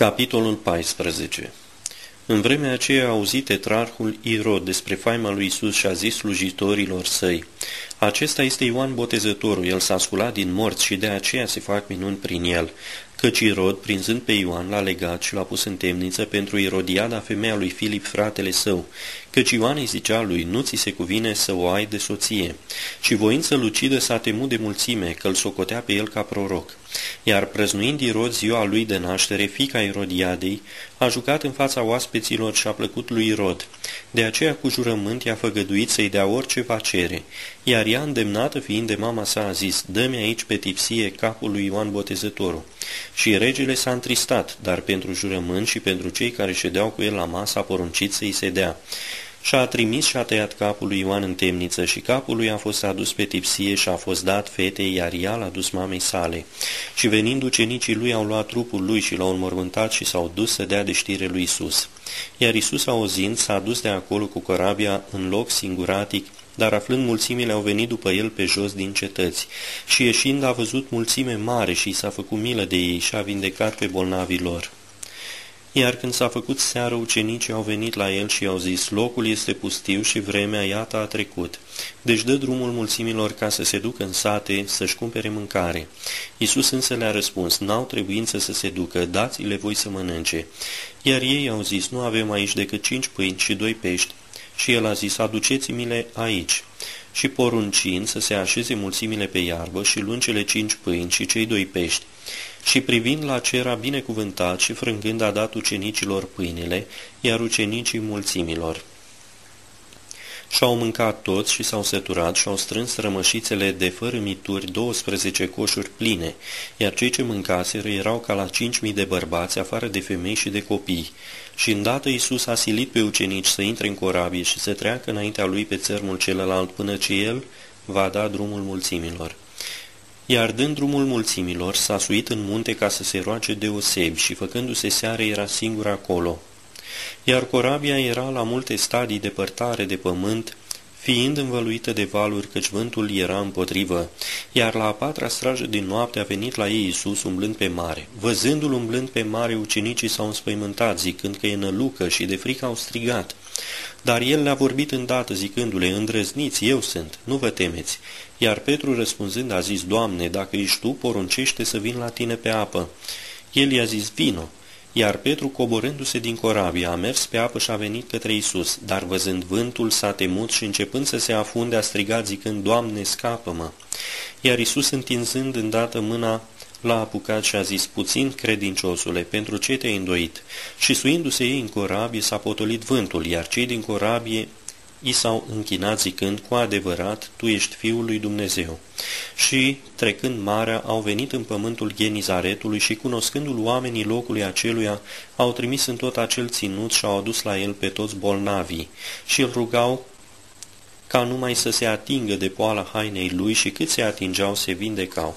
Capitolul 14 În vremea aceea a auzit tetrarhul Irod despre faima lui Isus și a zis slujitorilor săi, Acesta este Ioan Botezătorul, el s-a sculat din morți și de aceea se fac minuni prin el. Căci Irod, prinzând pe Ioan, l-a legat și l-a pus în temniță pentru Irodiada, femeia lui Filip, fratele său, căci Ioan îi zicea lui, nu ți se cuvine să o ai de soție. Și voind să lucidă s-a temut de mulțime, că îl socotea pe el ca proroc. Iar prăznuind Irod ziua lui de naștere, fica Irodiadei, a jucat în fața oaspeților și a plăcut lui Irod. De aceea cu jurământ i-a făgăduit să-i dea orice va cere. Iar ea, îndemnată fiind de mama sa, a zis, dă-mi aici pe tipsie capul lui Ioan Botezătorul. Și regele s-a întristat, dar pentru jurământ și pentru cei care ședeau cu el la masă a poruncit să-i se dea. Și a trimis și a tăiat capul lui Ioan în temniță și capul lui a fost adus pe tipsie și a fost dat fetei, iar ea l-a dus mamei sale. Și venind ucenicii lui au luat trupul lui și l-au înmormântat și s-au dus să dea de știre lui Isus. Iar Isus auzind s-a dus de acolo cu corabia în loc singuratic dar aflând mulțimile au venit după el pe jos din cetăți. Și ieșind a văzut mulțime mare și s-a făcut milă de ei și a vindecat pe bolnavii lor. Iar când s-a făcut seară, ucenicii au venit la el și i-au zis, locul este pustiu și vremea iată a trecut. Deci dă drumul mulțimilor ca să se ducă în sate să-și cumpere mâncare. Iisus însă le-a răspuns, n-au trebuință să se ducă, dați-le voi să mănânce. Iar ei au zis, nu avem aici decât cinci pâini și doi pești, și el a zis, aduceți-mi-le aici. Și poruncind să se așeze mulțimile pe iarbă și luând cele cinci pâini și cei doi pești, și privind la cer a binecuvântat și frângând a dat ucenicilor pâinile, iar ucenicii mulțimilor. Și-au mâncat toți și s-au săturat și au strâns rămășițele de fără mituri 12 coșuri pline, iar cei ce mâncaseră erau ca la cinci mii de bărbați, afară de femei și de copii. Și îndată Iisus a silit pe ucenici să intre în corabie și să treacă înaintea lui pe țărmul celălalt până ce el va da drumul mulțimilor. Iar dând drumul mulțimilor, s-a suit în munte ca să se roage deosebi și făcându-se seară era singur acolo. Iar corabia era la multe stadii depărtare de pământ, fiind învăluită de valuri, căci vântul era împotrivă, iar la a patra strajă din noapte a venit la ei Iisus umblând pe mare. Văzându-l umblând pe mare, ucenicii s-au înspăimântat, zicând că e nălucă și de frică au strigat. Dar el le-a vorbit îndată, zicându-le, îndrăzniți, eu sunt, nu vă temeți. Iar Petru răspunzând a zis, Doamne, dacă ești Tu, poruncește să vin la Tine pe apă. El i-a zis, vino. Iar Petru, coborându-se din corabie, a mers pe apă și a venit către Isus, dar văzând vântul s-a temut și începând să se afunde a strigat zicând, Doamne, scapă-mă! Iar Isus, întinzând îndată mâna, l-a apucat și a zis, puțin credinciosule, pentru ce te-ai îndoit? Și suindu-se ei în corabie s-a potolit vântul, iar cei din corabie i s-au închinat zicând, cu adevărat, tu ești Fiul lui Dumnezeu. Și, trecând marea, au venit în pământul Genizaretului și, cunoscându-l oamenii locului aceluia, au trimis în tot acel ținut și au adus la el pe toți bolnavii și îl rugau ca numai să se atingă de poala hainei lui și cât se atingeau se vindecau.